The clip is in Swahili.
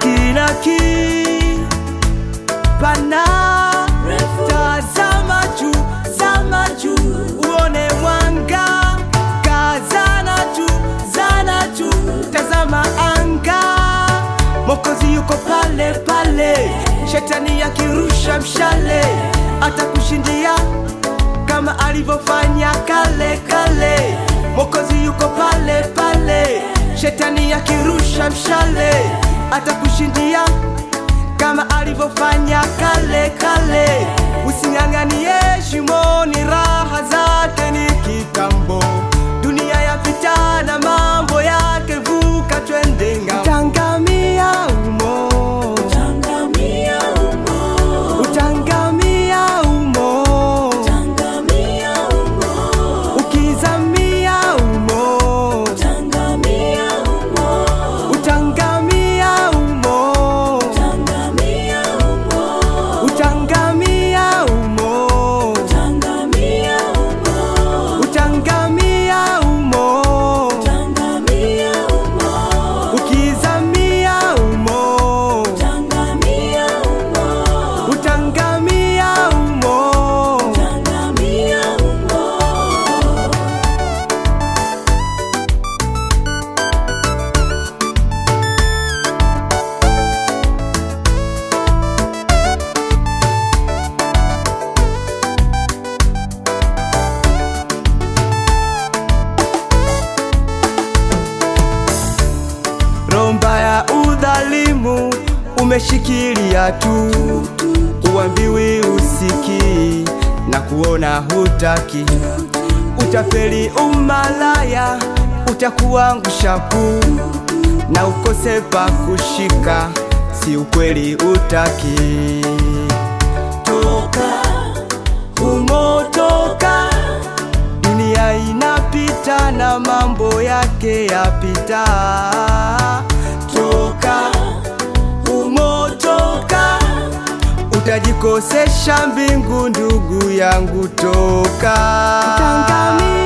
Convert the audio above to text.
kinaki pana tazama juu zama juu uone mwanga. Kazana tu zana tu tazama anga. Mokozi yuko pale pale. Shetani akirusha mshale atakushindia kama alivyofanya kale kale. Mokozi yuko pale pale shetani akirusha mshale atakushindia kama alivyofanya kale kale. Using'ang'anie shimoni umeshikilia tu uambiwi usiki na kuona hutaki. Utafeli umalaya utakuangusha kuu na ukose pa kushika si ukweli utaki. Toka umotoka dunia inapita na mambo yake yapita. Toka utajikosesha mbingu ndugu yangu toka. Utangamia